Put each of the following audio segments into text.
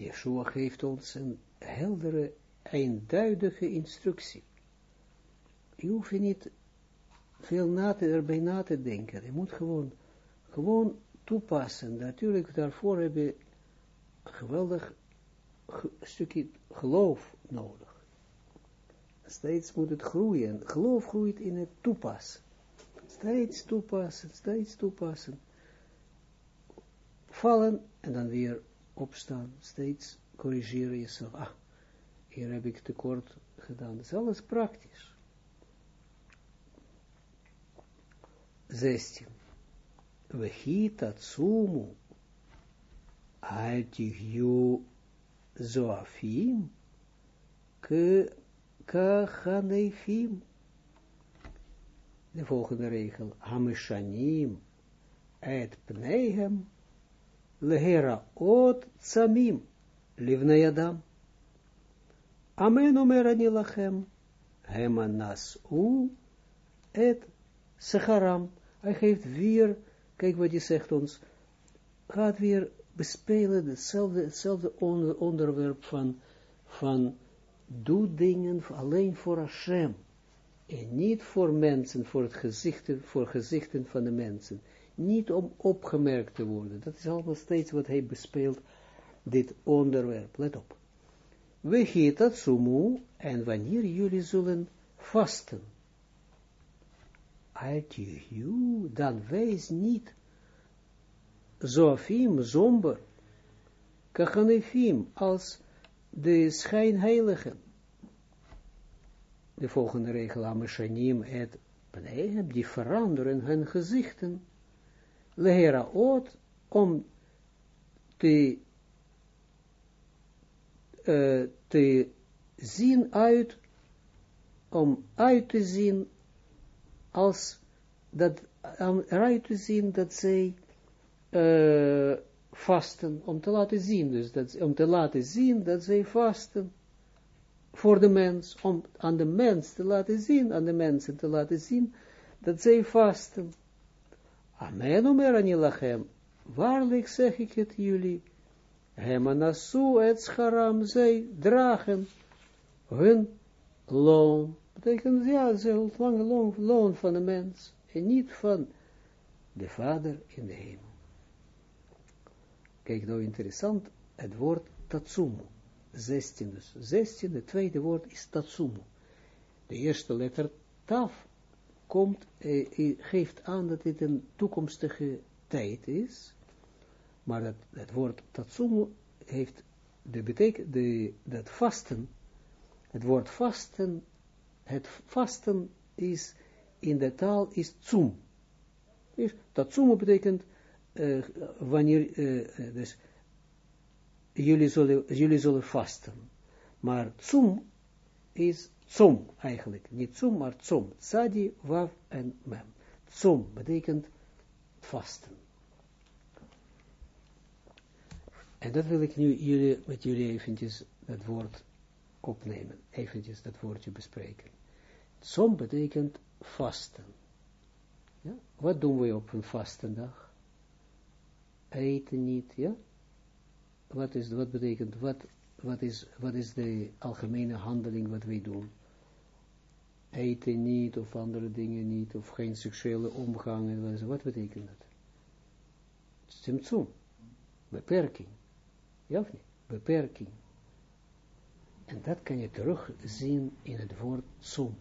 Yeshua geeft ons een heldere, eenduidige instructie. Je hoeft niet veel na te, erbij na te denken. Je moet gewoon, gewoon toepassen. Natuurlijk, daarvoor heb je een geweldig stukje geloof nodig. Steeds moet het groeien. Geloof groeit in het toepassen. Steeds toepassen, steeds toepassen. Vallen en dan weer opstaan. Steeds corrigeren jezelf. Ah, hier heb ik tekort gedaan. Dat is alles praktisch. 16. Vehita tsumu altigyu zoafim kachanefim. De volgende regel. Hamishanim et pnehem lehera ot tsamim livnayadam. Amen omer ani lachem. Hemanas u et secharam. Hij geeft weer, kijk wat hij zegt ons, gaat weer bespelen hetzelfde, hetzelfde onderwerp van, van doe dingen alleen voor Hashem. En niet voor mensen, voor het gezichten, voor gezichten van de mensen. Niet om opgemerkt te worden. Dat is allemaal steeds wat hij bespeelt, dit onderwerp. Let op. We dat sumu, en wanneer jullie zullen vasten dan wees niet zoafim, somber, kachanefim, als de schijnheiligen. De volgende regel, Ameshanim et Pnehem, die veranderen hun gezichten. Leheraot, om te, uh, te zien uit, om uit te zien als dat, um, eruit te zien dat zij uh, vasten, om te laten zien, dus dat, om te laten zien dat zij vasten voor de mens, om aan de mens te laten zien, aan de mensen te laten zien, dat zij vasten. Amen, omer anilachem, waarlijk zeg ik het jullie, hemanasu et scharam, zij dragen hun loon betekent, ja, ze ontvangen loon, loon van de mens, en niet van de Vader in de hemel. Kijk nou interessant, het woord tatsumu, 16 dus, 16, het tweede woord is tatsumu. De eerste letter taf komt, eh, geeft aan dat dit een toekomstige tijd is, maar dat, het woord tatsumu heeft de betekent, de, dat vasten, het woord vasten het vasten is, in de taal is tsum. Dat tsum betekent, uh, wanneer, uh, dus, jullie zullen, jullie zullen vasten. Maar tsum is tsum eigenlijk. Niet tsum, maar tsum. Tsadi, wav en mem. Tsum betekent vasten. En dat wil ik nu jullie, met jullie eventjes dat woord opnemen. Eventjes dat woordje bespreken. Som betekent vasten. Ja? Wat doen we op een vastendag? Eten niet, ja? Wat, is, wat betekent, wat, wat, is, wat is de algemene handeling wat wij doen? Eten niet, of andere dingen niet, of geen seksuele omgang, wat, wat betekent dat? Simtsum, beperking. Ja of niet? Beperking. En dat kan je terugzien in het woord som.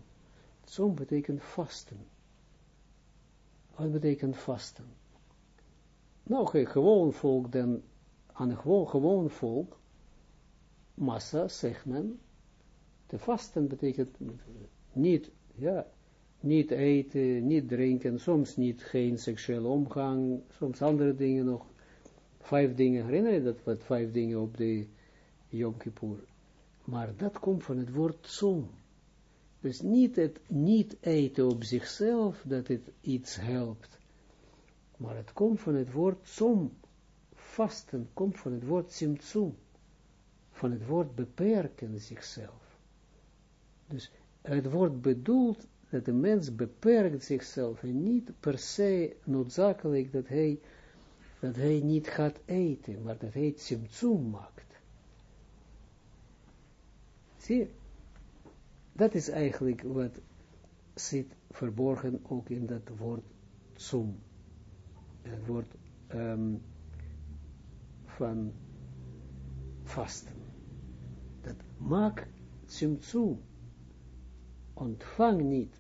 Som betekent vasten. Wat betekent vasten? Nou, gewoon volk, dan aan een gewoon, gewoon volk, massa, zegt men, te vasten betekent niet, ja, niet eten, niet drinken, soms niet geen seksuele omgang, soms andere dingen nog, vijf dingen, herinner je dat, wat vijf dingen op de Yom Kippur, maar dat komt van het woord som, dus niet het niet eten op zichzelf, dat het iets helpt. Maar het komt van het woord som. Vasten komt van het woord simtsum. Van het woord beperken zichzelf. Dus het woord bedoelt dat de mens beperkt zichzelf en niet per se noodzakelijk dat hij, dat hij niet gaat eten, maar dat hij simtsum maakt. Zie? Dat is eigenlijk wat zit verborgen ook in dat woord zoom. Het woord um, van vasten. Dat maak tzimtzum. Ontvang niet.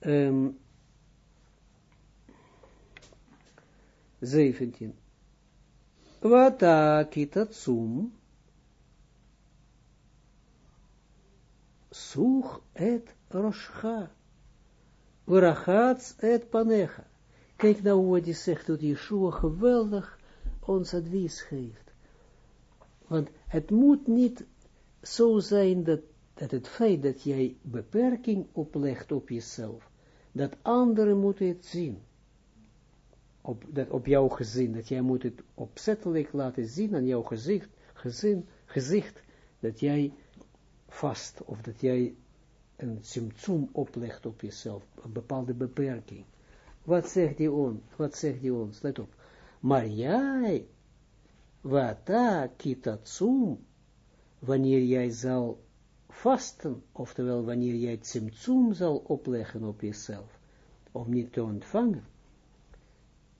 Um, 17. Wata kitatsum. Such et roscha. Urachats et panecha. Kijk nou wat hij zegt, dat Yeshua geweldig ons advies geeft. Want het moet niet zo zijn dat, dat het feit dat jij beperking oplegt op jezelf, dat anderen moeten het zien. Op, dat, op jouw gezin, dat jij moet het opzettelijk laten zien aan jouw gezicht, gezin, gezicht, dat jij vast, of dat jij een symptoom oplegt op jezelf, een bepaalde beperking. Wat zegt hij ons? Wat zegt hij ons? Let op. Maar jij, wata kitatsum, wanneer jij zal vasten, oftewel wanneer jij symptoom zal opleggen op jezelf, om niet te ontvangen,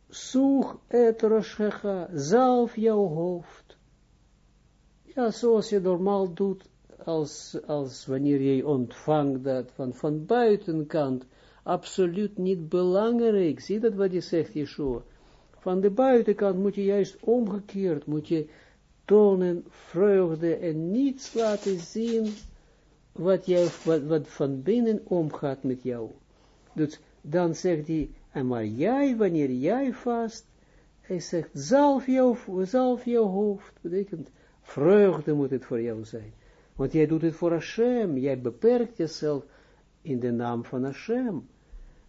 zoek het roshecha, zalf jouw hoofd. Ja, zoals je normaal doet, als, als wanneer je ontvangt dat van, van buitenkant, absoluut niet belangrijk. Zie dat wat je zegt, Yeshua. Van de buitenkant moet je juist omgekeerd, moet je tonen vreugde en niets laten zien wat, jij, wat, wat van binnen omgaat met jou. Dus dan zegt hij, en maar jij, wanneer jij vast, hij zegt, zalf jouw, zalf jouw hoofd, betekent, vreugde moet het voor jou zijn. Want jij doet het voor Hashem, jij beperkt jezelf in de naam van Hashem.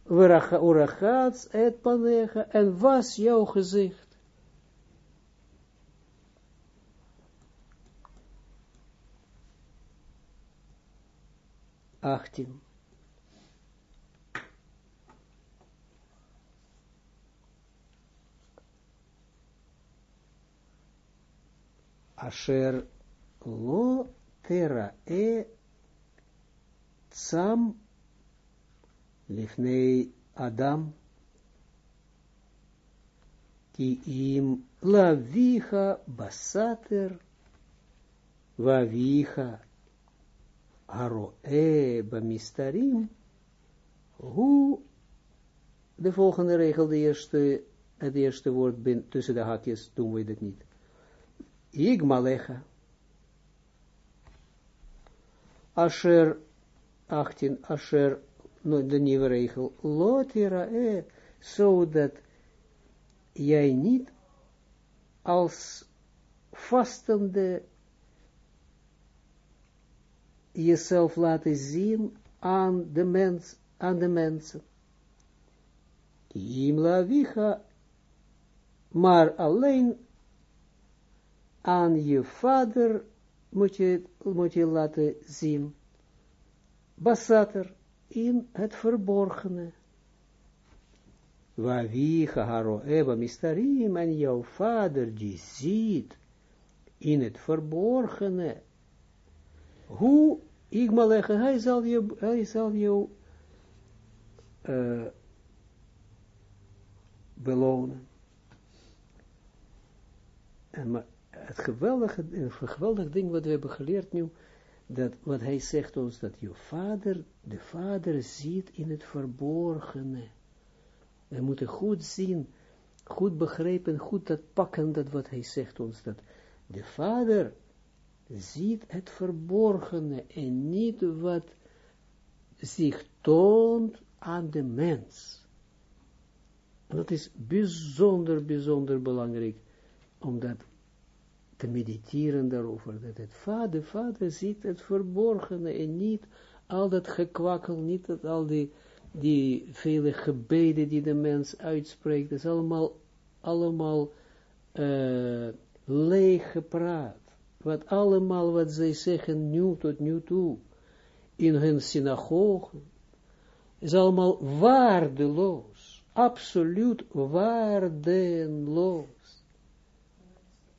Urachats et panecha, en was jouw gezicht. Achttien. Asher lo tera e tsam lifnei Adam, ki im lavicha basater, vavicha haroe bamistarim, hoe de volgende regel, de eerste, het eerste woord bin, tussen de haakjes, doen we dit niet. Igmalecha. Asher, 18, Asher de nieuwe regel, e, zodat jij niet als vastende jezelf laten zien aan de mens, aan de mensen. Imla vicha, maar alleen aan je vader moet je, moet je laten zien. Basater, in het verborgene. Wavi haro eba mistarim en jouw vader die ziet in het verborgene. Hoe, ik maar leggen, hij zal je, hij zal je uh, belonen. En maar het geweldige, een geweldig ding wat we hebben geleerd nu, dat wat hij zegt ons, dat je vader, de vader ziet in het verborgene. We moeten goed zien, goed begrijpen, goed dat pakken, dat wat hij zegt ons, dat de vader ziet het verborgene en niet wat zich toont aan de mens. En dat is bijzonder, bijzonder belangrijk, omdat te mediteren daarover, dat het vader, vader ziet het verborgene en niet al dat gekwakkel, niet dat al die, die vele gebeden die de mens uitspreekt, dat is allemaal, allemaal uh, leeg gepraat. Wat allemaal wat zij zeggen nu tot nu toe, in hun synagogen, is allemaal waardeloos, absoluut waardeloos.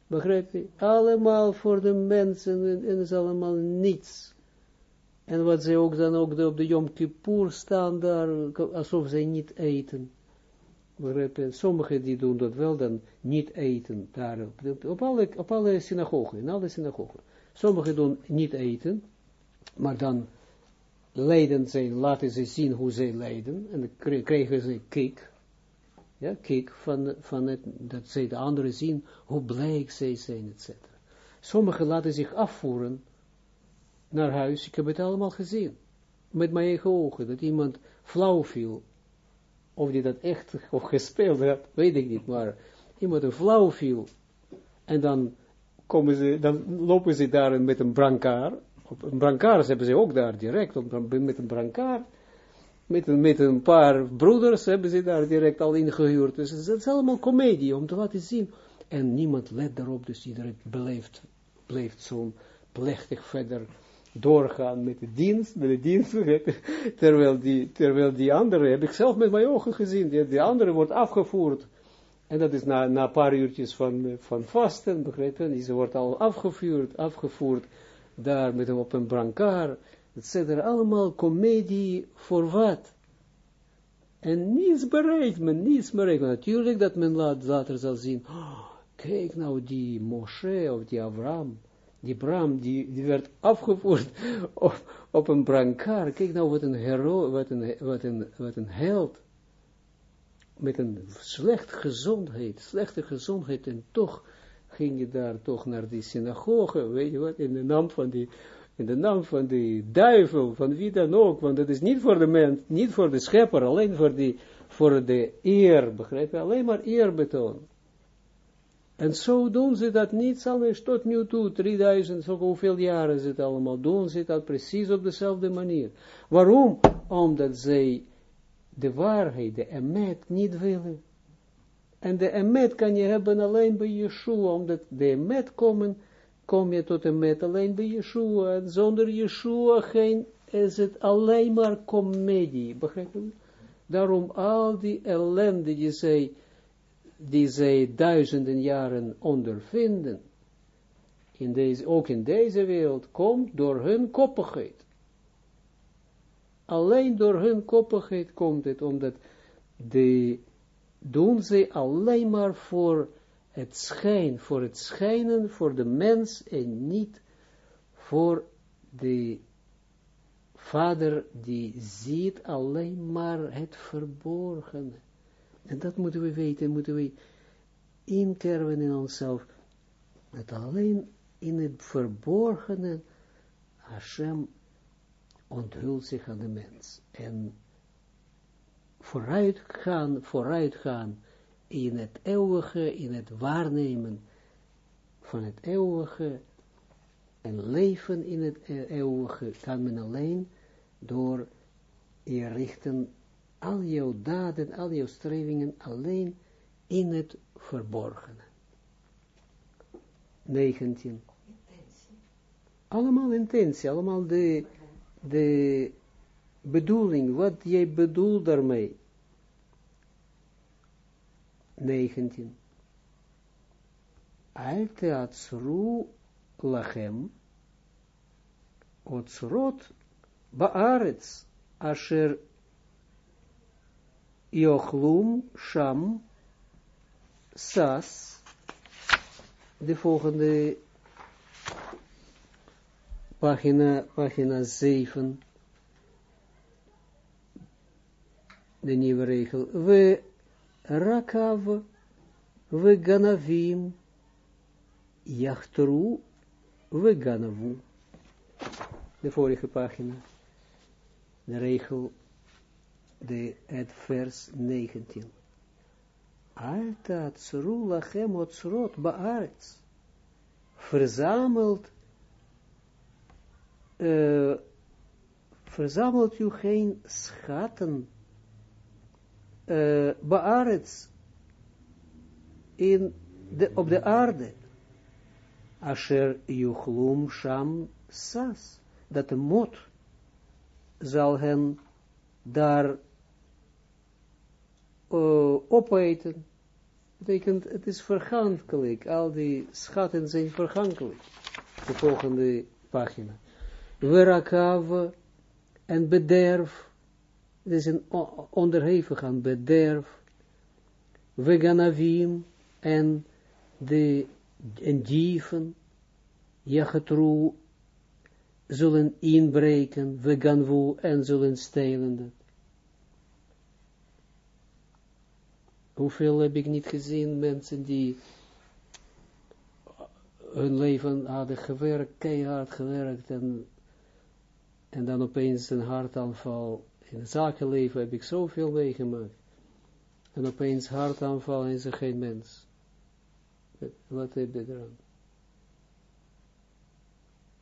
Begrijp je? Allemaal voor de mensen en, en is allemaal niets. En wat ze ook dan ook op de Yom Kippur staan daar, alsof zij niet eten. Je? Sommigen die doen dat wel, dan niet eten daar op, op, alle, op alle synagogen, in alle synagogen. Sommigen doen niet eten, maar dan lijden ze, laten ze zien hoe ze lijden, en dan krijgen ze kick, ja, kick van, van het, dat ze de anderen zien, hoe blij zij zijn, etc. Sommigen laten zich afvoeren naar huis, ik heb het allemaal gezien, met mijn eigen ogen, dat iemand flauw viel, of die dat echt, of gespeeld had, weet ik niet, maar iemand een flauw viel, en dan komen ze, dan lopen ze daar met een brancard, op een brancard hebben ze ook daar direct, op, met een brancard, met een, met een paar broeders hebben ze daar direct al ingehuurd. Dus het is allemaal komedie om te laten zien. En niemand let daarop, dus iedereen beleeft, blijft zo plechtig verder doorgaan met de dienst, met de dienst, terwijl die, terwijl die andere, heb ik zelf met mijn ogen gezien, die, andere wordt afgevoerd. En dat is na, na een paar uurtjes van, van vasten, begrepen, die wordt al afgevuurd, afgevoerd, daar met op een brancard, etc. Allemaal komedie voor wat? En niets bereikt men, niets bereikt. Natuurlijk dat men later zal zien, oh, kijk nou die Moshe of die Abraham, die Bram, die, werd afgevoerd op, op een brancard. Kijk nou wat een hero, wat een, wat een, wat een held. Met een slecht gezondheid, slechte gezondheid en toch ging je daar toch naar die synagoge, weet je wat, in de naam van die, in de naam van die duivel, van wie dan ook, want het is niet voor de mens, niet voor de schepper, alleen voor, die, voor de eer, begrijp je, alleen maar eerbetoon. En zo doen ze dat niet anders tot nu toe, 3000, zo hoeveel jaren ze het allemaal doen, ze dat precies op dezelfde manier. Waarom? Omdat zij de waarheid, de emet, niet willen. En de emet kan je hebben alleen bij Yeshua, omdat de emet komen, kom je tot emet alleen bij Yeshua. En zonder Yeshua geen, is het alleen maar komedie, begrijp je? Daarom al die ellende die zij, die zij duizenden jaren ondervinden, in deze, ook in deze wereld, komt door hun koppigheid. Alleen door hun koppigheid komt het, omdat de doen ze alleen maar voor het schijn, voor het schijnen, voor de mens en niet voor de vader die ziet alleen maar het verborgene. En dat moeten we weten, moeten we inkerven in onszelf, dat alleen in het verborgene Hashem onthult zich aan de mens. En vooruitgaan, vooruitgaan in het eeuwige, in het waarnemen van het eeuwige en leven in het e-, eeuwige kan men alleen door je richten al jouw daden, al jouw strevingen alleen in het verborgene. 19. Allemaal intentie, allemaal de, de bedoeling, wat jij bedoelt daarmee. 19. Al teatsru lachem, otsrot baaretz, asher yochlum sham sas, de volgende pagina, pagina 7, de nieuwe regel, we rakav, we ganavim, jachtru, we ganavu. De vorige pagina, de regel, de, het vers 19. Alta tsru lachem baaretz, verzamelt, uh, verzamelt u geen schatten uh, Baarets in de, op de aarde. Asher Yuchlum Sham Sas. Dat de mot zal hen daar uh, opeten. betekent, het is vergankelijk, al die schatten zijn vergankelijk. De volgende pagina. Werakav en bederf, het is een onderhevig aan bederf, veganavim en de en dieven, jagetru, zullen inbreken, veganvu en zullen stelen Hoeveel heb ik niet gezien, mensen die hun leven hadden gewerkt, keihard gewerkt, en, en dan opeens een hartaanval. In het zakenleven heb ik zoveel meegemaakt. En opeens hartaanval en ze geen mens. Wat heb je eraan?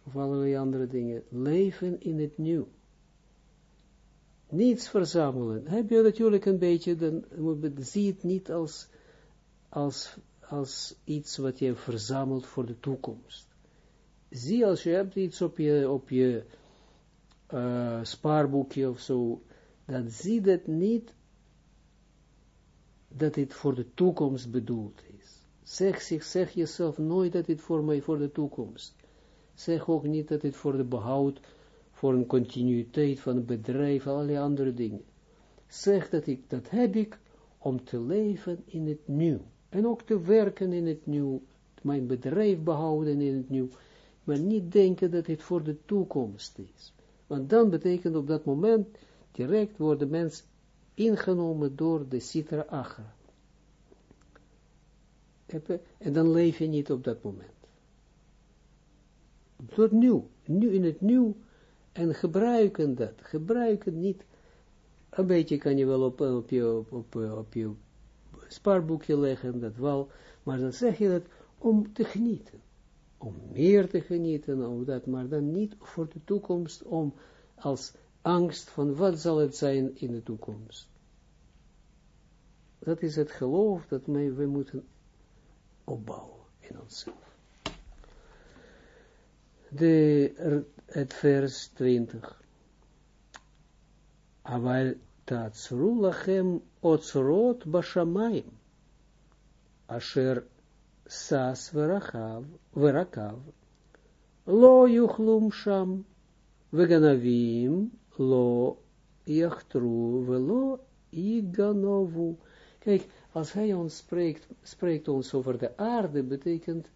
Of allerlei andere dingen. Leven in het nieuw niets verzamelen. Heb je natuurlijk een beetje, dan zie het niet als, als, als iets wat je verzamelt voor de toekomst. Zie als je hebt iets op je, op je uh, spaarboekje of zo, dan zie dat niet dat dit voor de toekomst bedoeld is. Zeg, zich, zeg jezelf nooit dat dit voor mij voor de toekomst. Zeg ook niet dat dit voor de behoud voor een continuïteit van het bedrijf, allerlei andere dingen. Zeg dat ik, dat heb ik om te leven in het nieuw. En ook te werken in het nieuw, mijn bedrijf behouden in het nieuw. Maar niet denken dat het voor de toekomst is. Want dan betekent op dat moment, direct wordt de mens ingenomen door de citra agra. En dan leef je niet op dat moment. Tot nieuw, nu in het nieuw, en gebruiken dat, gebruiken niet, een beetje kan je wel op, op, je, op, op, op je spaarboekje leggen, dat wel, maar dan zeg je dat om te genieten, om meer te genieten, om dat, maar dan niet voor de toekomst, om als angst van wat zal het zijn in de toekomst. Dat is het geloof dat wij, we moeten opbouwen in onszelf. De het vers 20. Aval tatsru lachem otzrot bashamayim, asher sas verachav, verakav, lo yuchlum sham, veganavim, lo yachtru, velo iganovu. Kijk, als hij ons spreekt, spreekt ons over de aarde, betekent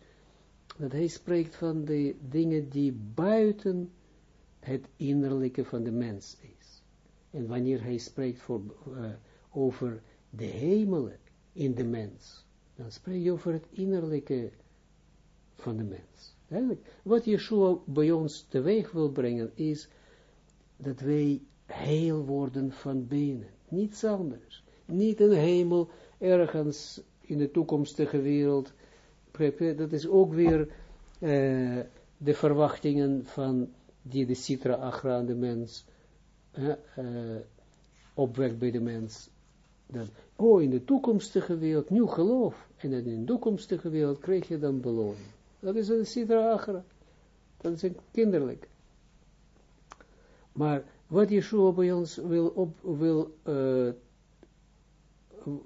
dat hij spreekt van de dingen die buiten het innerlijke van de mens is. En wanneer hij spreekt voor, uh, over de hemelen in de mens, dan spreekt hij over het innerlijke van de mens. Eigenlijk, wat Yeshua bij ons teweeg wil brengen, is dat wij heel worden van binnen. Niets anders. Niet een hemel ergens in de toekomstige wereld, dat is ook weer uh, de verwachtingen van die de citra agra de mens uh, opwekt bij de mens. Dat, oh, in de toekomstige wereld, nieuw geloof, en in de toekomstige wereld krijg je dan beloning. Dat is een citra agra. Dat is een kinderlijk. Maar wat Yeshua bij ons wil, op, wil uh,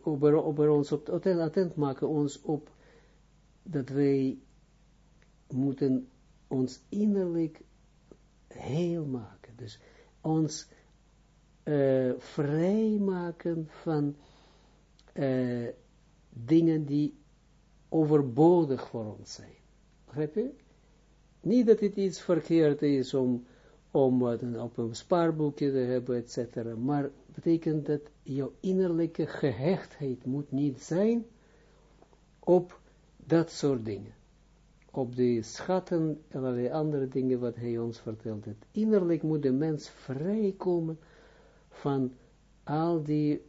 op, ons op, attent maken, ons op dat wij moeten ons innerlijk heel maken. Dus ons uh, vrij maken van uh, dingen die overbodig voor ons zijn. Begrijp je? Niet dat het iets verkeerd is om, om op een spaarboekje te hebben, etc. Maar betekent dat jouw innerlijke gehechtheid moet niet zijn op dat soort dingen. Op de schatten en allerlei andere dingen wat hij ons vertelt. Het innerlijk moet de mens vrijkomen van al die,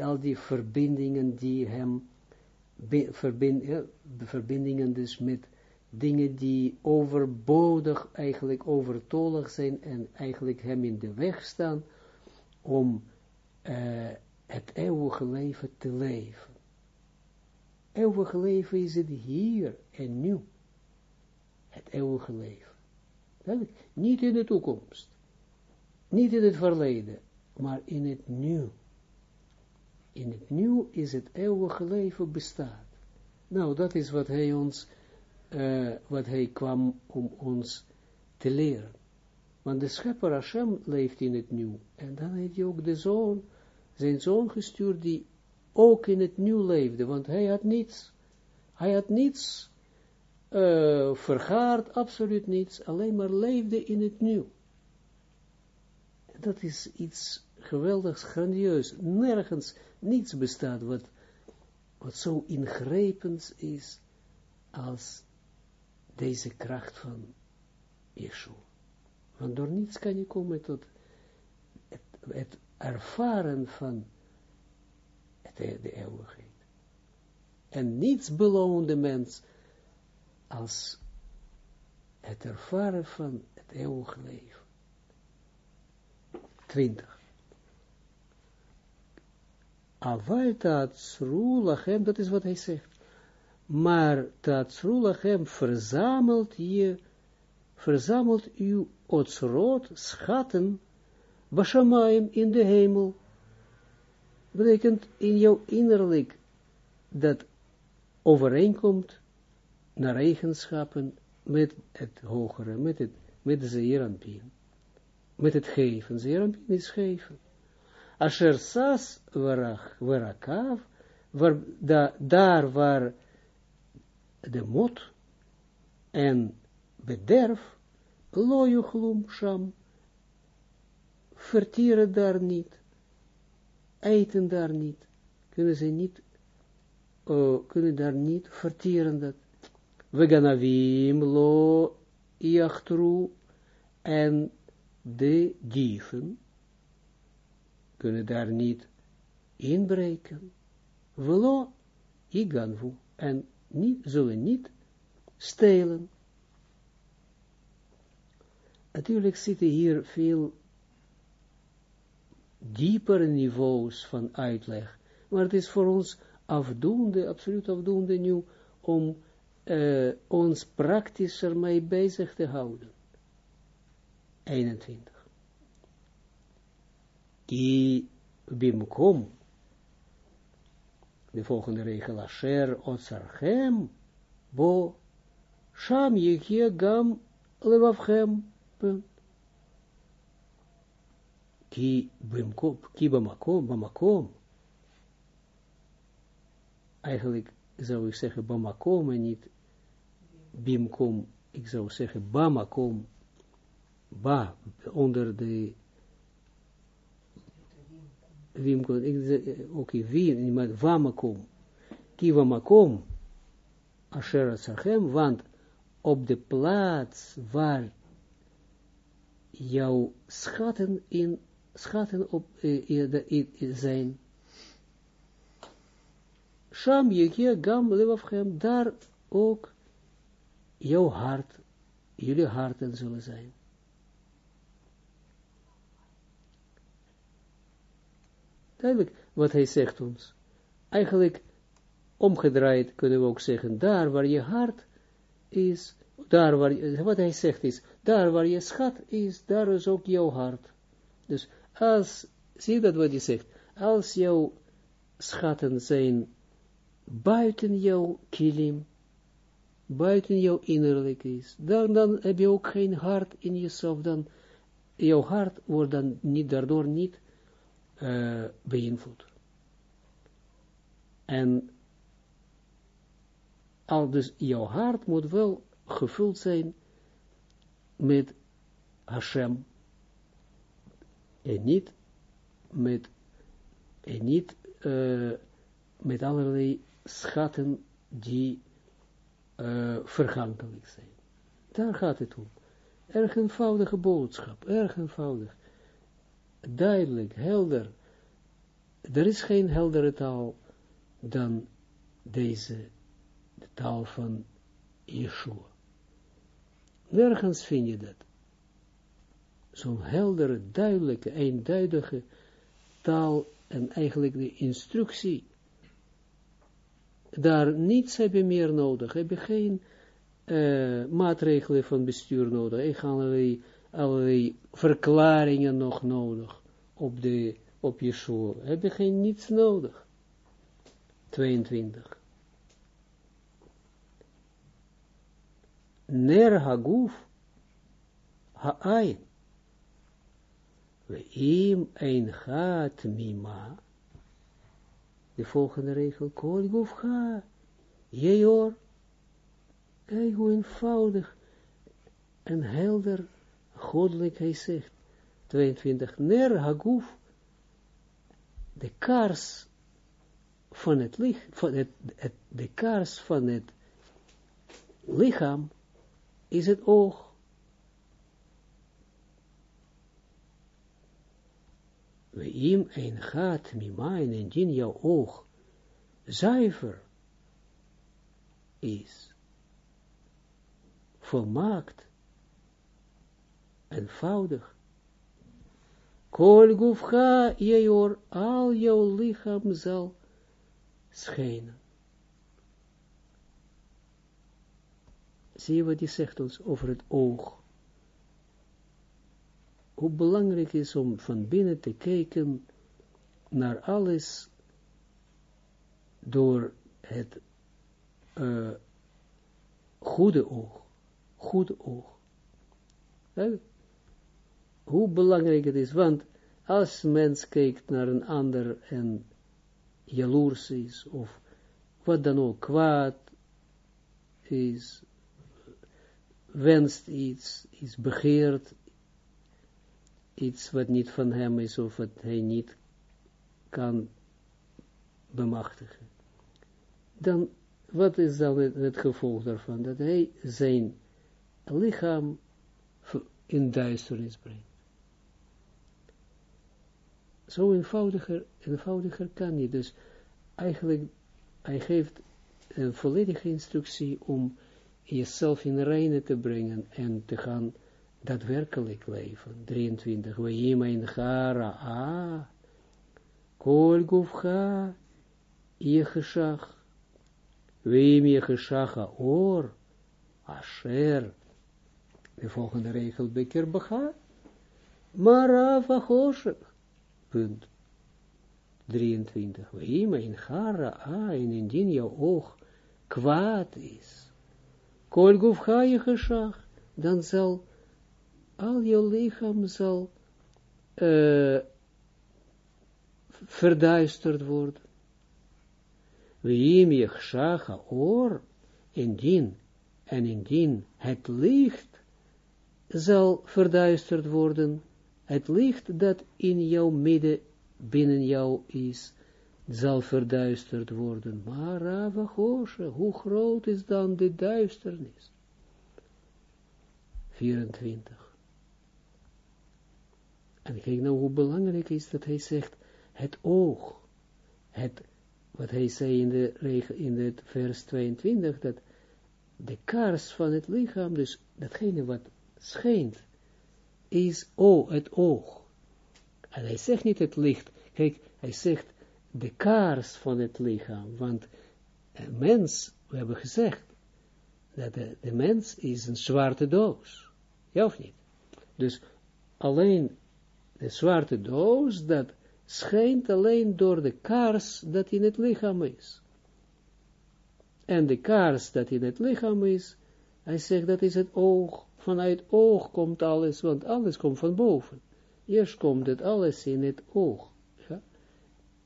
al die verbindingen die hem, verbindingen dus met dingen die overbodig, eigenlijk overtollig zijn en eigenlijk hem in de weg staan om uh, het eeuwige leven te leven eeuwige leven is het hier en nu. Het eeuwige leven. Niet in de toekomst. Niet in het verleden. Maar in het nu. in het nieuw is het eeuwige leven bestaat. Nou, dat is wat hij ons, uh, wat hij kwam om ons te leren. Want de schepper Hashem leeft in het nieuw. En dan heeft hij ook de zoon, zijn zoon gestuurd, die ook in het nieuw leefde. Want hij had niets. Hij had niets uh, vergaard, absoluut niets. Alleen maar leefde in het nieuw. Dat is iets geweldigs, grandieus. Nergens, niets bestaat wat, wat zo ingrijpend is als deze kracht van Yeshua. Want door niets kan je komen tot het ervaren van de eeuwigheid. En niets beloont de mens als het ervaren van het eeuwige leven. 20. Aval tatsru lachem, dat is wat hij zegt. Maar tatsru lachem verzamelt je, verzamelt u otsrot, schatten, bashamayim in de hemel. Betekent in jouw innerlijk dat overeenkomt naar eigenschappen met het hogere, met, het, met de zeeranpien. Met het geven. Zeeranpien is geven. Asher sas warakav, waar, da, daar waar de mot en bederf lojuchlum sham, vertieren daar niet, eten daar niet, kunnen ze niet, uh, kunnen daar niet vertieren dat. Veganavim lo jachtru en de dieven kunnen daar niet inbreken. Velo iganvu en niet, zullen niet stelen. Natuurlijk zitten hier veel diepere niveaus van uitleg, maar het is voor ons afdoende, absoluut afdoende nu, om uh, ons praktisch ermee bezig te houden. 21. Ki bimkom, de volgende regel, asher otsarchem, bo, sham yechie gam levavchem, punt. Ki bimkom, ki bamakom, bamakom. Eigenlijk zou ik zeggen bamakom en niet bimkom, ik zou zeggen bamakom, ba, onder de wimkom, oké, okay, wie, maar vamakom, kiva makom, asher sachem, want op de plaats waar jouw schatten in schatten op uh, zijn. Sham je gam levafchem, daar ook jouw hart, jullie harten zullen zijn. Duidelijk wat hij zegt ons. Eigenlijk omgedraaid kunnen we ook zeggen, daar waar je hart is, daar waar, wat hij zegt is, daar waar je schat is, daar is ook jouw hart. Dus als, zie dat wat hij zegt, als jouw schatten zijn buiten jouw kilim, buiten jouw innerlijk is, dan, dan heb je ook geen hart in jezelf, dan jouw hart wordt dan niet, daardoor niet uh, beïnvloed. En al dus jouw hart moet wel gevuld zijn met Hashem en niet met en niet uh, met allerlei schatten die uh, vergankelijk zijn. Daar gaat het om. Erg eenvoudige boodschap, erg eenvoudig. Duidelijk, helder. Er is geen heldere taal dan deze, de taal van Yeshua. Nergens vind je dat. Zo'n heldere, duidelijke, eenduidige taal en eigenlijk de instructie daar niets heb je meer nodig, heb je geen uh, maatregelen van bestuur nodig, ik allerlei, allerlei verklaringen nog nodig op, de, op heb je geen niets nodig. 22. Ner haguf ha'ain. Im ein gaat mima. De volgende regel, kol. Jeor. Kijk hoe eenvoudig en helder goddelijk hij zegt. 22. Ner haguf. De kaars van het licht, van de kaars van het lichaam is het oog. We im een gaat mimain en in jouw oog zuiver is, volmaakt, eenvoudig. Kol gufcha, jeor, al jouw lichaam zal schijnen. Zie je wat hij zegt ons over het oog. Hoe belangrijk is om van binnen te kijken naar alles door het uh, goede oog. Goede oog. Hoe belangrijk het is, want als mens kijkt naar een ander en jaloers is, of wat dan ook, kwaad is, wenst iets, iets begeert, iets wat niet van hem is, of wat hij niet kan bemachtigen. Dan, wat is dan het, gevolg daarvan? Dat hij zijn lichaam in duisternis brengt. Zo eenvoudiger, eenvoudiger kan niet. Dus eigenlijk, hij geeft een volledige instructie om jezelf in reine te brengen en te gaan daadwerkelijk leven. 23. We mijn gara a. Kol gufcha. Je geschach. Weem je geschacha oor. Asher. De volgende regel beker bega. Marav achoshech. Punt. 23. Weem in gara a. En indien jouw oog kwaad is. Kol gufcha je geschach. Dan zal al je lichaam zal uh, verduisterd worden. Weim je shacha oor, indien, en indien het licht zal verduisterd worden, het licht dat in jouw midden, binnen jou is, zal verduisterd worden. Maar Rava hoe groot is dan de duisternis? 24. En kijk nou hoe belangrijk is dat hij zegt, het oog, het, wat hij zei in, de in het vers 22, dat de kaars van het lichaam, dus datgene wat schijnt, is o, het oog. En hij zegt niet het licht, kijk, hij zegt de kaars van het lichaam, want een mens, we hebben gezegd, dat de, de mens is een zwarte doos, ja of niet? Dus alleen de zwarte doos, dat schijnt alleen door de kaars dat in het lichaam is. En de kaars dat in het lichaam is, hij zegt dat is het oog, vanuit oog komt alles, want alles komt van boven. Eerst komt het alles in het oog. Ja?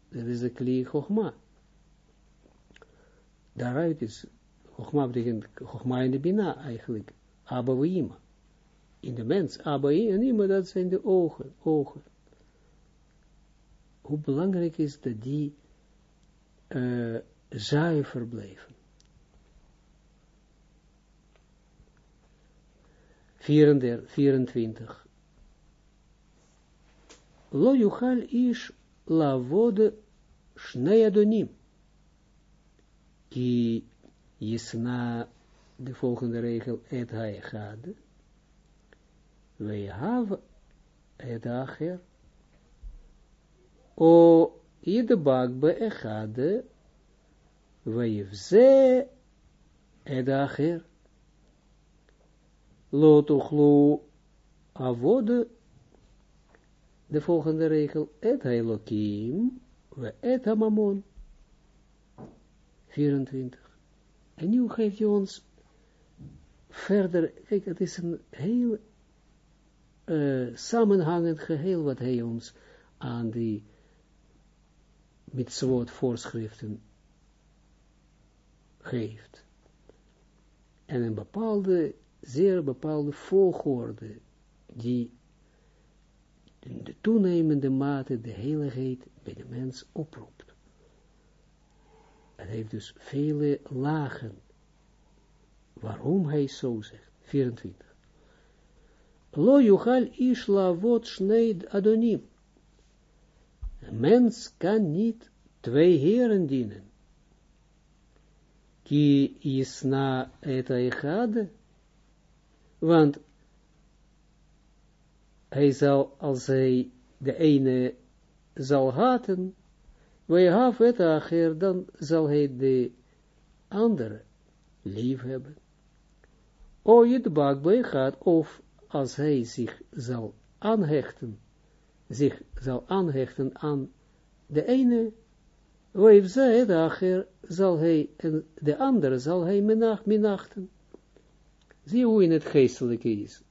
Dat is de kli chogma. Daaruit is, betekent, chogma in de bina eigenlijk, abba in de mens, Abba en Ima, dat zijn de ogen, ogen. Hoe belangrijk is dat die uh, zuiver blijven. 24. Lo yuchal ish lavode shnei adonim. Ki yisna de volgende regel et haechad hebben het acher, o yidbak be echade, ze het acher, lotuchlu avode, de volgende regel, et hailokim, we et hamamon. 24. En nu geeft hij ons verder, kijk, het is een heel uh, samenhangend geheel wat hij ons aan die mitzvot voorschriften geeft. En een bepaalde, zeer bepaalde volgorde, die in de toenemende mate de heiligheid bij de mens oproept. Het heeft dus vele lagen, waarom hij zo zegt. 24. Lo yuchal ish lavot schneid adonim. Mens kan niet twee heren dienen. Ki isna et echad. Want hij zal, als hij de ene zal haten, wij het acher, dan zal hij de andere lief hebben. O je de gaat, of als hij zich zal aanhechten, zich zal aanhechten aan de ene, zij het acher, zal hij, en de andere zal hij minacht, minachten. Zie hoe in het geestelijke is.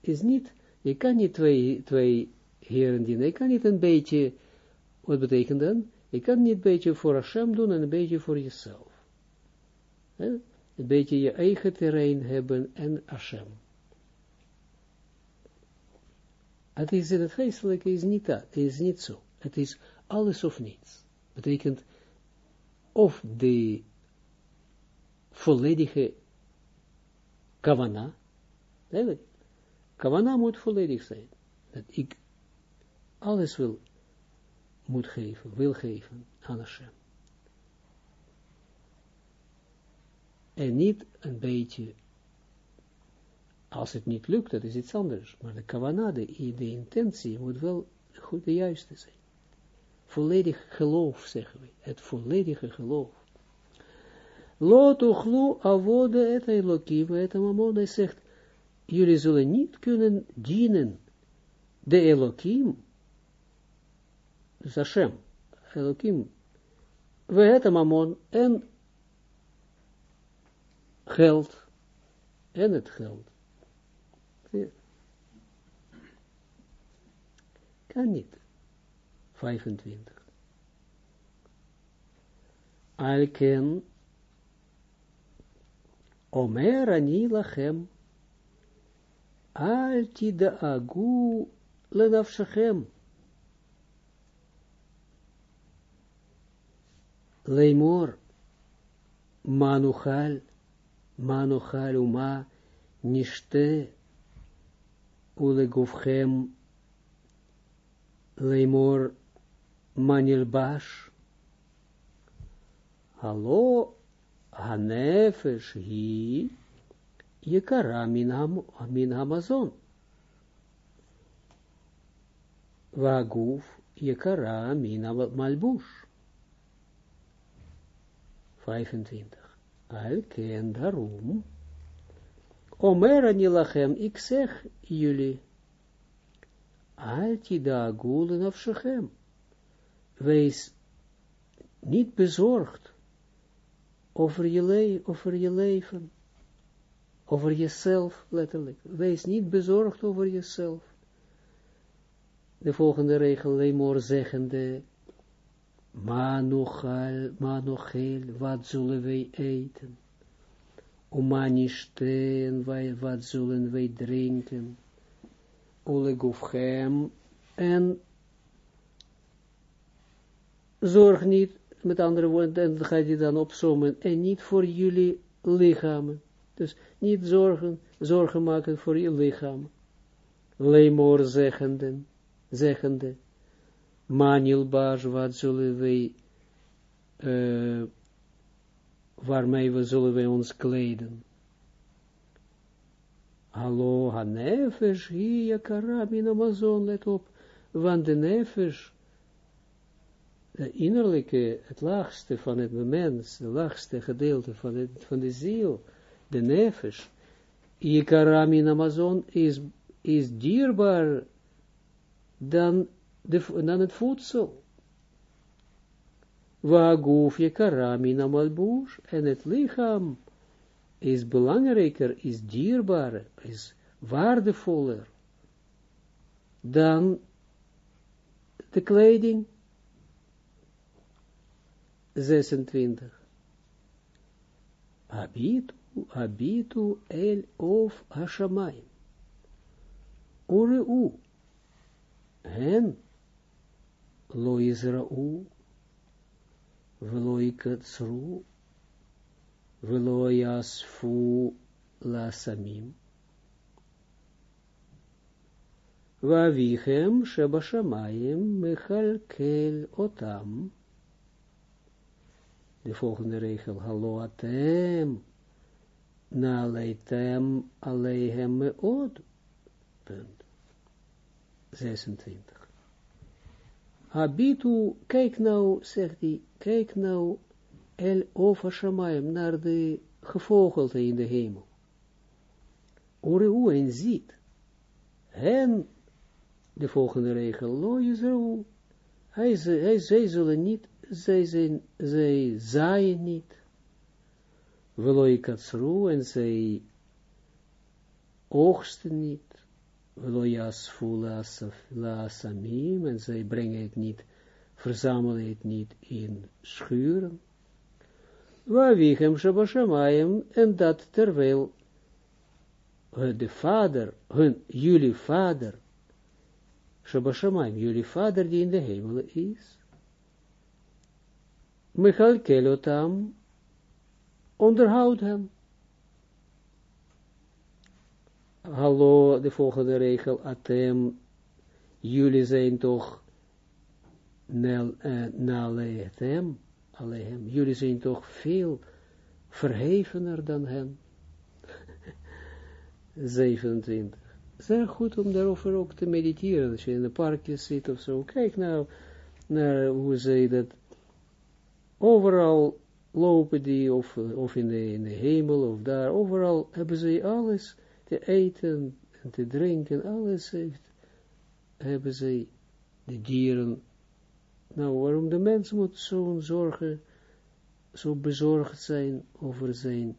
Is niet, je kan niet twee, twee heren dienen, je kan niet een beetje, wat betekent dan? Je kan niet een beetje voor Hashem doen en een beetje voor jezelf. Een beetje je eigen terrein hebben en Hashem. Het is in het geestelijke is niet dat, is niet zo. Het is alles of niets. Betekent of de volledige kavana, kavana moet volledig zijn. Dat ik alles wil moet geven, wil geven aan Hashem. En niet een beetje, als het niet lukt, dat is iets anders, maar de kavana, de, de intentie, moet wel goed de juiste zijn. Volledig geloof, zeggen we, het volledige geloof. Lot uchlu avode et elokim et amamon, hij zegt, jullie zullen niet kunnen dienen de Elohim, dus Hashem, Elohim, we het Mammon en geld, en het geld. Kan niet. 25. Alken Omer ani lachem al tidaagu Leimor, manuchal, manuchal uma, nishte, ulegufchem, leimor, manilbash, hallo, hanefesh hi, yekara min, ham, min Amazon. Waguf yekara min malbush. 25. Alke en daarom, Omer anilachem, ik zeg jullie, Altida gulen of shechem, wees niet bezorgd over je, le over je leven, over jezelf, letterlijk. Wees niet bezorgd over jezelf. De volgende regel, Lemor zeggende, Manochal, Manochel, wat zullen wij eten? Umanishten, wat zullen wij drinken? Olegofchem, en zorg niet, met andere woorden, dan gaat je dan opzommen, en niet voor jullie lichamen. Dus niet zorgen, zorgen maken voor je lichaam. Leemor zeggende, zeggende, Manilbash, wat zullen wij, uh, waarmee we zullen wij ons kleden. Hallo, hanefesh, hier karabin Amazon, let op, want de nefesh, de innerlijke, het laagste van het mens, het laagste gedeelte van, het, van de ziel, de nefesh, Ikaramin Amazon is, is dierbaar dan de, dan het voedsel. Waguf je karamina malbush, en het lichaam is belangrijker, is dierbaar, is waardevoller dan de kleding. 26. Habitu, habitu el of hashamayim. Ureu, hen, lo Israu, velo velo yasfu la samim. Vavichem shebashamayim mechalkel otam. De volgende regel, hallo atem, naleitem aleihem meod. Punt. 26. Habitu, kijk nou, zegt hij, kijk nou, el over Shamayim, naar de gevogelte in de hemel. Oreu en ziet, hen, de volgende regel, lo Yisrael, hij, hij, zij zullen niet, zij, zijn, zij zaaien niet, veloi katsru, en zij oogsten niet, Velojas la samim, en zij brengen het niet, verzamelen het niet in schuren. Wawichem Shabashamayim, en dat terwijl de vader, hun, jullie vader, Shabashamayim, jullie vader die in de hemel is, Michal Kelotam, onderhoud hem. hallo, de volgende regel, atem, jullie zijn toch nalehem, alehem, jullie zijn toch veel verhevener dan hen. 27. Zeer goed om daarover ook te mediteren, als je in een parkje zit of zo. Kijk nou naar hoe zij dat overal lopen die, of, of in, de, in de hemel, of daar, overal hebben ze alles te eten en te drinken, alles heeft, hebben zij, de dieren, nou, waarom de mens moet zo'n zorgen, zo bezorgd zijn over zijn,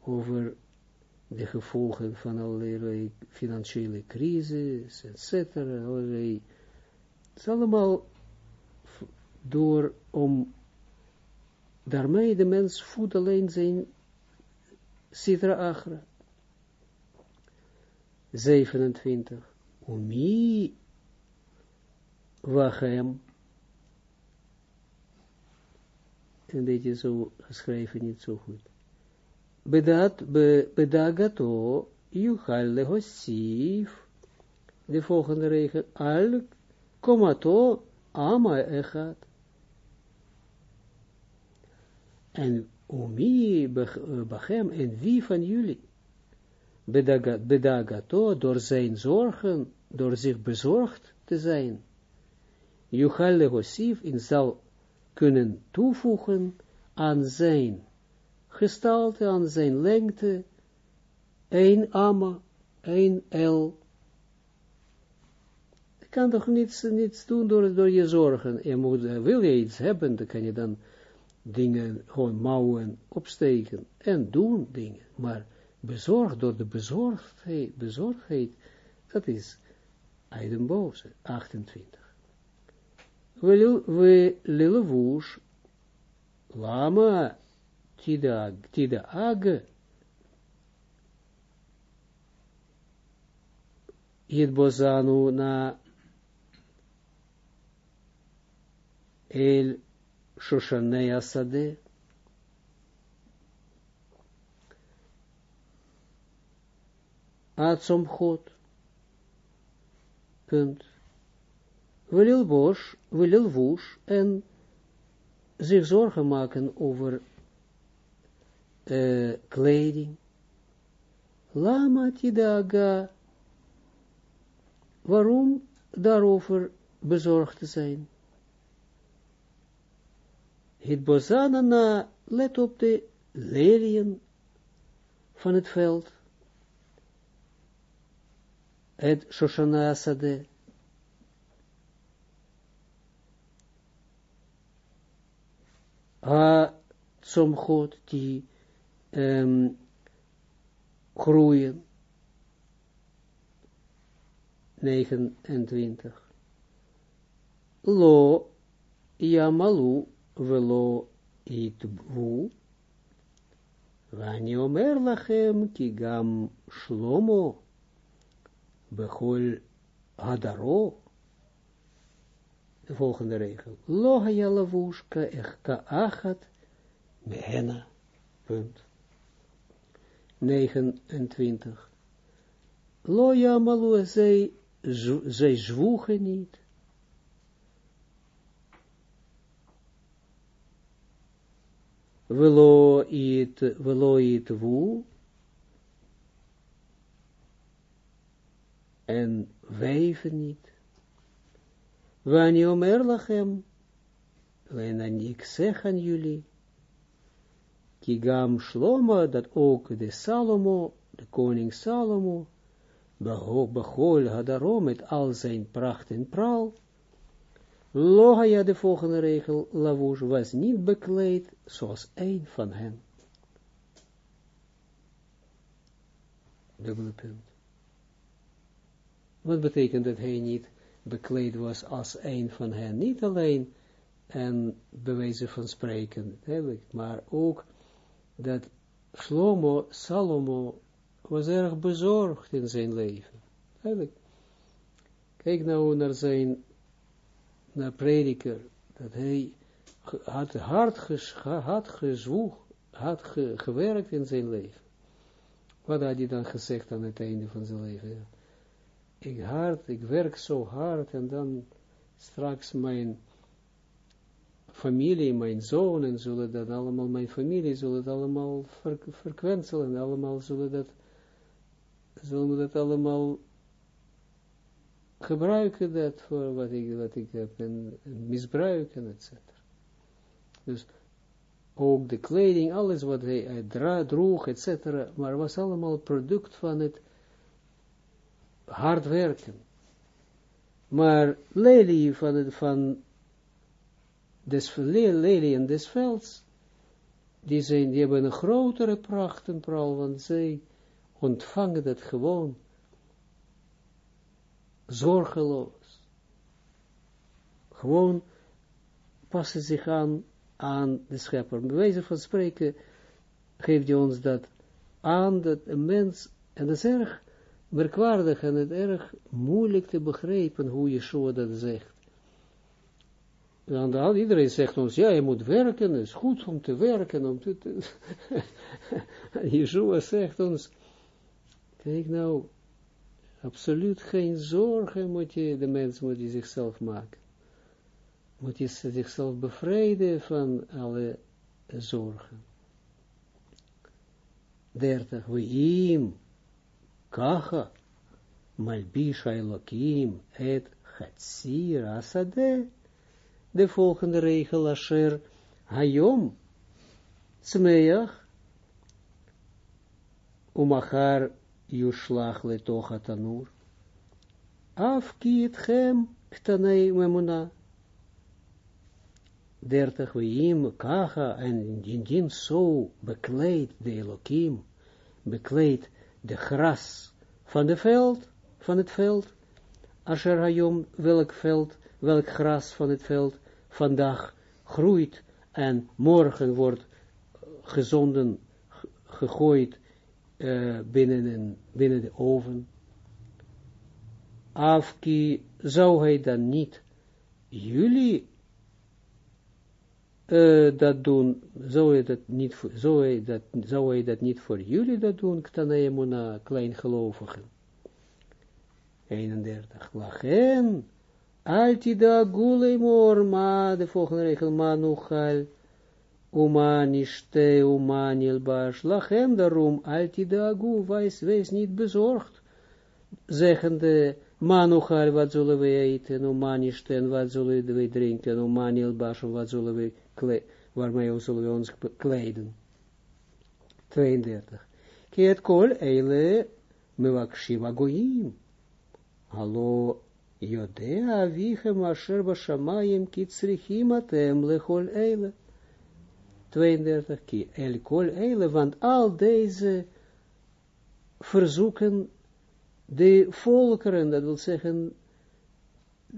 over de gevolgen van allerlei financiële crisis, et cetera, allerlei, het is allemaal door om daarmee de mens voedt alleen zijn citra achra. 27. Umi wachem. Een beetje zo geschreven, niet zo goed. Bedat, be, bedagato, lehosif. De volgende regel, al komato ama echat. En umi bachem, en wie van jullie? bedagato, door zijn zorgen, door zich bezorgd te zijn, Yuchal Legosif in zal kunnen toevoegen aan zijn gestalte, aan zijn lengte, een amma, een el. Je kan toch niets, niets doen door, door je zorgen. Je moet, wil je iets hebben, dan kan je dan dingen, gewoon mouwen opsteken en doen dingen. Maar bezorgd door de bezorgdheid, dat is boze 28. We lilvush, lama tidag, tidag, bozanu na el Shoshanei Sade, Atzomchot. Punt. Wilil woes, en zich zorgen maken over uh, kleding. Lama tidaga. Waarom daarover bezorgd te zijn? Het bozanana, let op de van het veld het Shoshana Sade. Ha God die um, groeien. 29. Lo yamalu velo itvu. Vani omer lachem ki gam shlomo bechol hadaro. De volgende regel. Lo hayalavushka echta achat mehenna. Punt. 29. Lo yamalu, zij, zij zwoegen niet. Velo it. En wijven niet. Wanneer omer lachem, en ik zeg aan jullie, Kigam Shlomo, dat ook de Salomo, de koning Salomo, Behol Hadaro met al zijn pracht en praal, Loha ja de volgende regel, Lavush was niet bekleed zoals een van hen. Dubbele punt. Wat betekent dat hij niet bekleed was als een van hen? Niet alleen en bewezen van spreken, maar ook dat Salomo, was erg bezorgd in zijn leven. Kijk nou naar zijn, naar prediker, dat hij had hard ges, gezwoeg, had gewerkt in zijn leven. Wat had hij dan gezegd aan het einde van zijn leven? Ik hard, ik werk zo hard en dan straks mijn familie, mijn zonen zullen dat allemaal, mijn familie zullen het allemaal ver, verkwenselen, allemaal zullen dat, zullen dat allemaal gebruiken dat voor wat ik, wat ik heb en, misbruiken, etc. Dus ook de kleding, alles wat hij, hij droeg, etc. Maar was allemaal product van het hard werken. Maar Lely van, het, van des lelien des velds, die, zijn, die hebben een grotere pracht en praal, want zij ontvangen dat gewoon zorgeloos. Gewoon passen zich aan aan de schepper. Bij wijze van spreken geeft hij ons dat aan, dat een mens, en dat is erg merkwaardig en het erg moeilijk te begrijpen hoe zo dat zegt. En dan, iedereen zegt ons, ja, je moet werken, het is goed om te werken, om te, te Yeshua zegt ons, kijk nou, absoluut geen zorgen moet je, de mens moet je zichzelf maken. Moet je zichzelf bevrijden van alle zorgen. 30. Weim, kacha, malbisha elokim, et chatsir asade de volgende regel, Asher Hayom, Smeach, Umachar Yushlach letocha tanur, Af kietchem ktanei memuna, dertig weim kacha, en indien zo bekleed de Elohim, bekleed de gras van de veld, van het veld, Asher Hayom, welk veld, welk gras van het veld, vandaag groeit en morgen wordt gezonden, gegooid uh, binnen, een, binnen de oven. Afki, zou hij dan niet jullie uh, dat doen, zou hij dat niet, zou hij dat, zou hij dat niet voor jullie dat doen, klein kleingelovigen. 31. Lachen, Altida gulemor ma, de volgende regel, ma nuchal, uma nishte, uma nilbash, lachem daarom, altida gu, wees, wees niet bezorgd, zeggende, ma nuchal, wat zullen we eten, uma nishte, wat zullen we drinken, uma nilbash, wat zullen we kleden, waarmee zullen we ons kleden. 32. Keet kol eile, mevakshim agoyim, hallo, Jodea avichem asher bashamayim kitzrichim atem lechol eile. 32, ki el kol eile, want al deze verzoeken de volkeren, dat wil zeggen,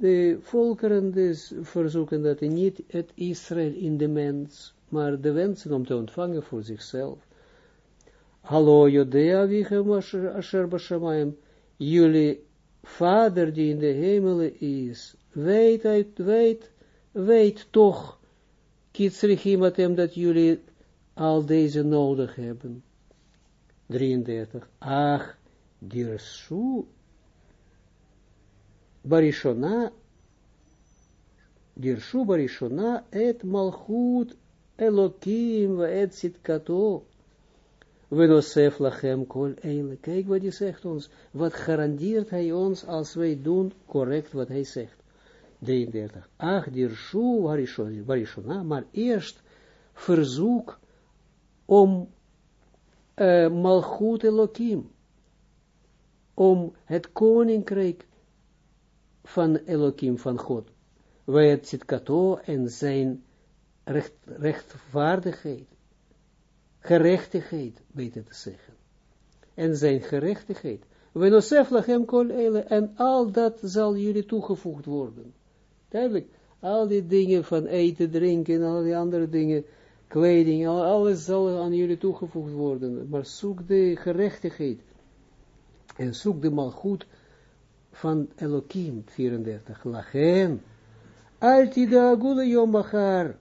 de volkeren dus verzoeken dat niet het Israël in de mens, maar de wensen om te ontvangen voor zichzelf. Hallo Jodea, wichem asher bashamayim, jullie vader die in de hemelen is, weet, weet, weet toch, kitsrichimatem, dat jullie al deze nodig hebben. 33. Ach, dirsu barishona, dirsu barishona et malchut elokim et sitkato. Wenosef lachem kol eile. Kijk wat hij zegt ons. Wat garandeert hij ons als wij doen correct wat hij zegt. 33. Ach, dirshu barishona, maar eerst verzoek om malchut elokim. Om het koninkrijk van Elohim, van God. Wij het zitkato en zijn recht, rechtvaardigheid, gerechtigheid, beter te zeggen. En zijn gerechtigheid. We nosef lachem kol ele, en al dat zal jullie toegevoegd worden. Duidelijk, al die dingen van eten, drinken, en al die andere dingen, kleding, alles zal aan jullie toegevoegd worden. Maar zoek de gerechtigheid. En zoek de malgoed van Elohim, 34, Lachen, Altida agule yom machar,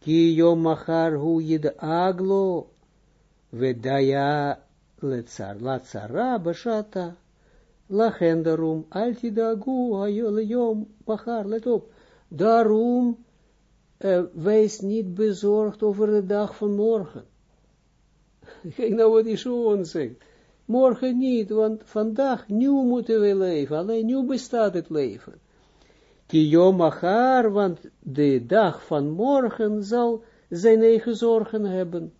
ki yom machar hu yid aglo, vedaya letzar, latzara bashata, Lachen daarom, altida agu yom machar, let op, daarom uh, wees niet bezorgd over de dag van morgen. Kijk nou wat die zegt. Morgen niet, want vandaag, nu moeten we leven. Alleen nu bestaat het leven. Ki yom achar, want de dag van morgen zal zijn eigen zorgen hebben.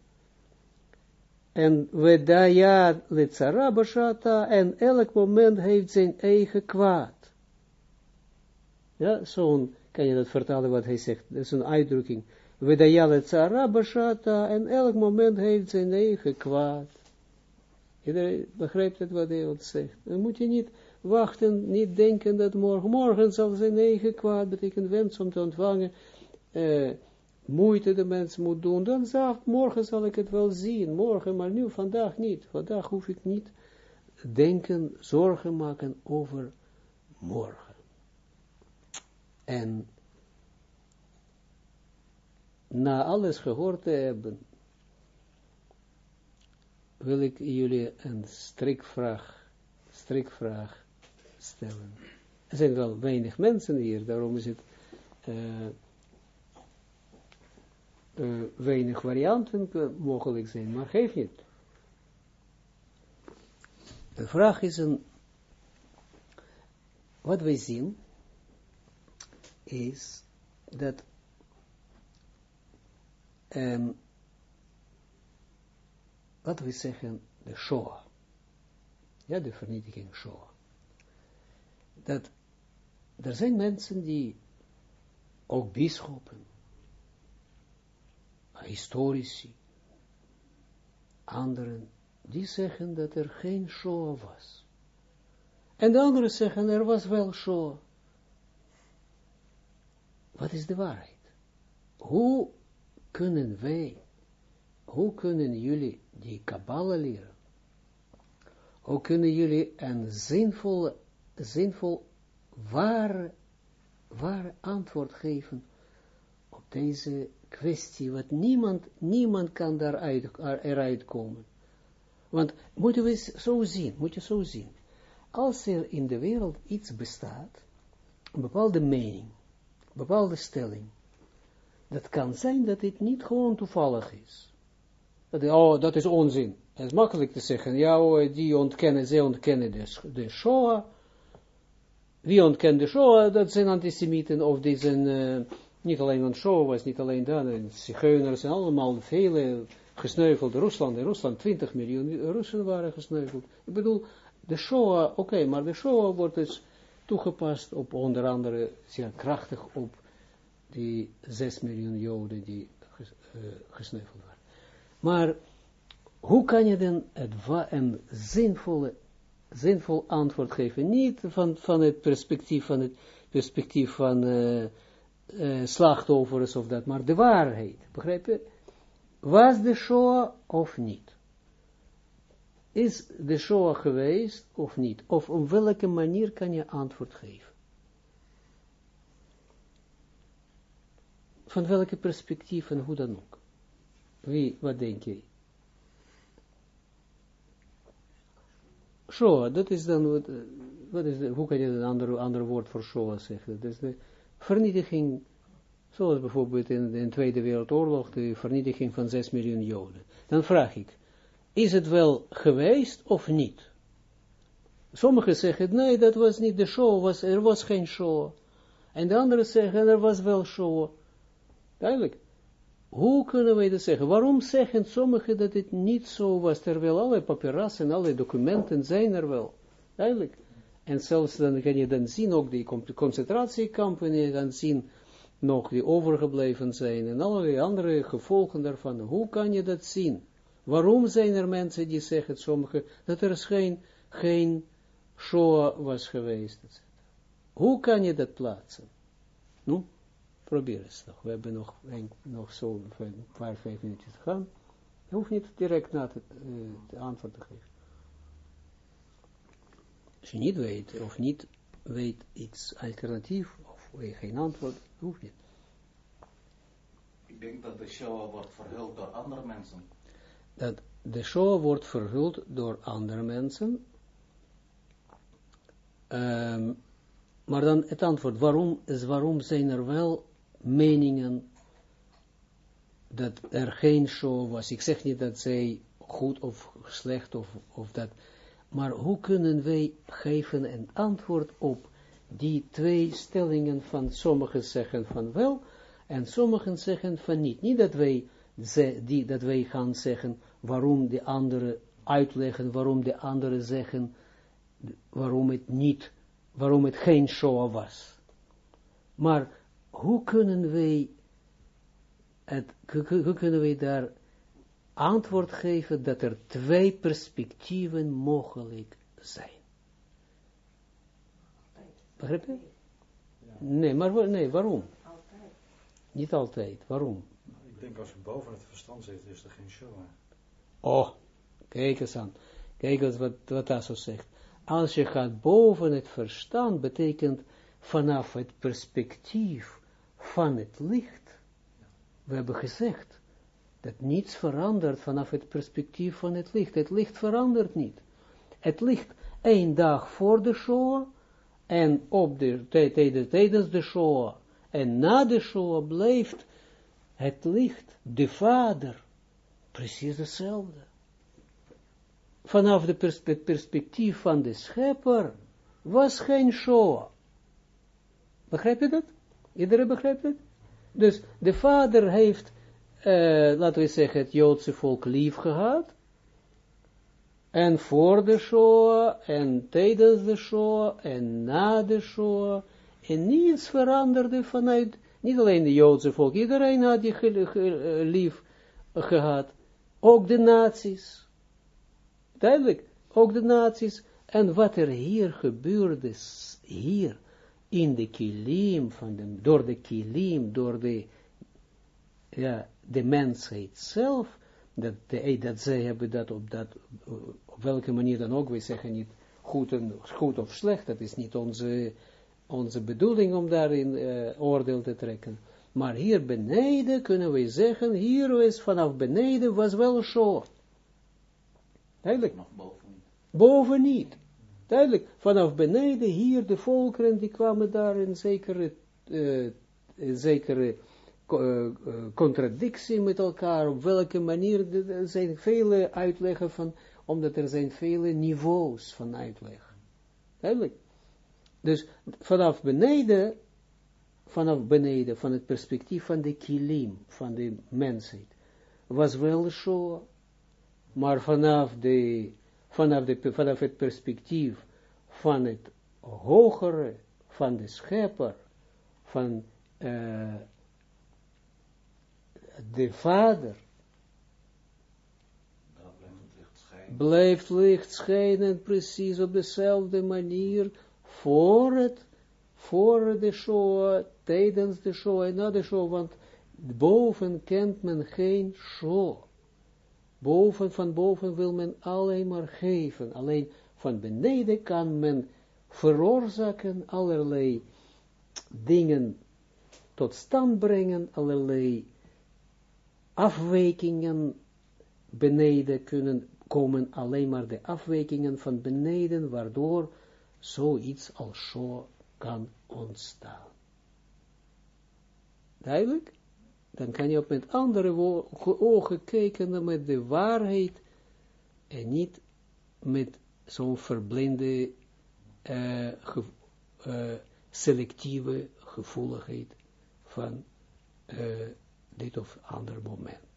En we daya letzara bashata, en elk moment heeft zijn eigen kwaad. Ja, zo'n, kan je dat vertalen wat hij zegt, dat is een uitdrukking. We daya letzara bashata, en elk moment heeft zijn eigen kwaad. Iedereen begrijpt het wat hij ons zegt. Dan moet je niet wachten, niet denken dat morgen, morgen zal zijn eigen kwaad, betekent wens om te ontvangen, eh, moeite de mens moet doen, dan zal, morgen zal ik het wel zien, morgen, maar nu, vandaag niet. Vandaag hoef ik niet denken, zorgen maken over morgen. En na alles gehoord te hebben, wil ik jullie een strikvraag, strikvraag stellen. Er zijn wel weinig mensen hier, daarom is het uh, uh, weinig varianten mogelijk zijn, maar geef niet. De vraag is een, wat wij zien, is dat um, laten we zeggen, de Shoah. Ja, de vernietiging Shoah. Dat er zijn mensen die, ook bisschoppen, historici, anderen, die zeggen dat er geen Shoah was. En de anderen zeggen, er was wel Shoah. Wat is de waarheid? Hoe kunnen wij hoe kunnen jullie die Kabbalah leren? Hoe kunnen jullie een zinvol, zinvol, waar, waar antwoord geven op deze kwestie, wat niemand, niemand kan daaruit, eruit komen. Want moeten we zo zien, moet je zo zien. Als er in de wereld iets bestaat, een bepaalde mening, een bepaalde stelling, dat kan zijn dat het niet gewoon toevallig is. Dat, oh, dat is onzin. Het is makkelijk te zeggen, ja, oh, die ontkennen, zij ontkennen de, Shoah. Wie ontkent de Shoah? Dat zijn antisemieten, of die zijn, uh, niet alleen van Shoah was, niet alleen dat, en zigeuners en allemaal vele gesneuveld. Rusland, in Rusland 20 miljoen Russen waren gesneuveld. Ik bedoel, de Shoah, oké, maar de Shoah wordt dus toegepast op onder andere, zeer krachtig op die 6 miljoen Joden die uh, gesneuveld waren. Maar hoe kan je dan een zinvolle, zinvol antwoord geven? Niet van, van het perspectief van het perspectief van uh, uh, slachtoffers of dat, maar de waarheid. Begrijp je? Was de Shoah of niet? Is de Shoah geweest of niet? Of op welke manier kan je antwoord geven? Van welke perspectief en hoe dan ook? Wie, wat denk je? Shoah, dat is dan, wat, is hoe kan je een ander, ander woord voor Shoah zeggen? Dat is de vernietiging, zoals bijvoorbeeld in de Tweede Wereldoorlog, de vernietiging van 6 miljoen Joden. Dan vraag ik, is het wel geweest of niet? Sommigen zeggen, nee, dat was niet de show, was, er was geen show. En de anderen zeggen, er was wel show. Duidelijk. Hoe kunnen wij dat zeggen? Waarom zeggen sommigen dat het niet zo was, terwijl alle papierassen, alle documenten zijn er wel? Duidelijk. En zelfs dan kan je dan zien, ook die concentratiekampen, en je kan zien nog die overgebleven zijn, en allerlei andere gevolgen daarvan. Hoe kan je dat zien? Waarom zijn er mensen die zeggen, sommige, dat er geen, geen Shoah was geweest? Hoe kan je dat plaatsen? Nu, probeer eens nog. We hebben nog, een, nog zo een paar, vijf minuutjes te gaan. Je hoeft niet direct na te, uh, antwoord te geven. Als je niet weet, of niet weet iets alternatief, of geen antwoord, hoeft niet. Ik denk dat de show wordt verhuld door andere mensen dat de show wordt vervuld door andere mensen. Um, maar dan het antwoord, waarom, is waarom zijn er wel meningen dat er geen show was. Ik zeg niet dat zij goed of slecht of, of dat, maar hoe kunnen wij geven een antwoord op die twee stellingen van sommigen zeggen van wel en sommigen zeggen van niet. Niet dat wij, ze, die, dat wij gaan zeggen waarom de anderen uitleggen, waarom de anderen zeggen, waarom het niet, waarom het geen Shoah was. Maar hoe kunnen wij, het, hoe kunnen wij daar antwoord geven dat er twee perspectieven mogelijk zijn? Begrijp je? Nee, maar nee, waarom? Altijd. Niet altijd, waarom? Ik denk als je boven het verstand zit, is er geen show. Oh, kijk eens aan. Kijk eens wat, wat Asso zegt. Als je gaat boven het verstand, betekent vanaf het perspectief van het licht. We hebben gezegd dat niets verandert vanaf het perspectief van het licht. Het licht verandert niet. Het licht één dag voor de Shoah en op de, tijdens de Shoah en na de Shoah blijft het licht, de Vader, precies hetzelfde. Vanaf de perspectief van de schepper was geen Shoah. Begrijp je dat? Iedereen begrijpt het? Dus de vader heeft, uh, laten we zeggen, het Joodse volk lief gehad. En voor de Shoah, en tijdens de Shoah, en na de Shoah. En niets veranderde vanuit, niet alleen de Joodse volk, iedereen had die lief gehad. Ook de nazi's. Duidelijk, ook de nazi's. En wat er hier gebeurde, hier, in de kilim, van de, door de kilim, door de, ja, de mensheid zelf, dat, de, dat zij hebben dat op, dat, op welke manier dan ook, we zeggen niet goed, en, goed of slecht, dat is niet onze, onze bedoeling om daarin uh, oordeel te trekken. Maar hier beneden kunnen we zeggen, hier is vanaf beneden was wel zo. Duidelijk. Nog boven niet. Boven niet. Duidelijk. Vanaf beneden hier de volkeren die kwamen daar in zekere, uh, zekere uh, contradictie met elkaar. Op welke manier. Er zijn vele uitleggen van, omdat er zijn vele niveaus van uitleg. Duidelijk. Dus vanaf beneden vanaf beneden, van het perspectief van de kilim, van de mensheid, was wel zo, maar vanaf, de, vanaf, de, vanaf het perspectief van het hogere, van de schepper, van uh, de vader blijft licht schijnen precies op dezelfde manier voor het, voor de show, tijdens de show en na de show, want boven kent men geen show. Boven, van boven wil men alleen maar geven, alleen van beneden kan men veroorzaken allerlei dingen tot stand brengen, allerlei afwijkingen beneden kunnen komen alleen maar de afwijkingen van beneden, waardoor zoiets als show kan ontstaan. Duidelijk? Dan kan je op met andere ogen kijken met de waarheid en niet met zo'n verblinde, eh, eh, selectieve gevoeligheid van eh, dit of ander moment.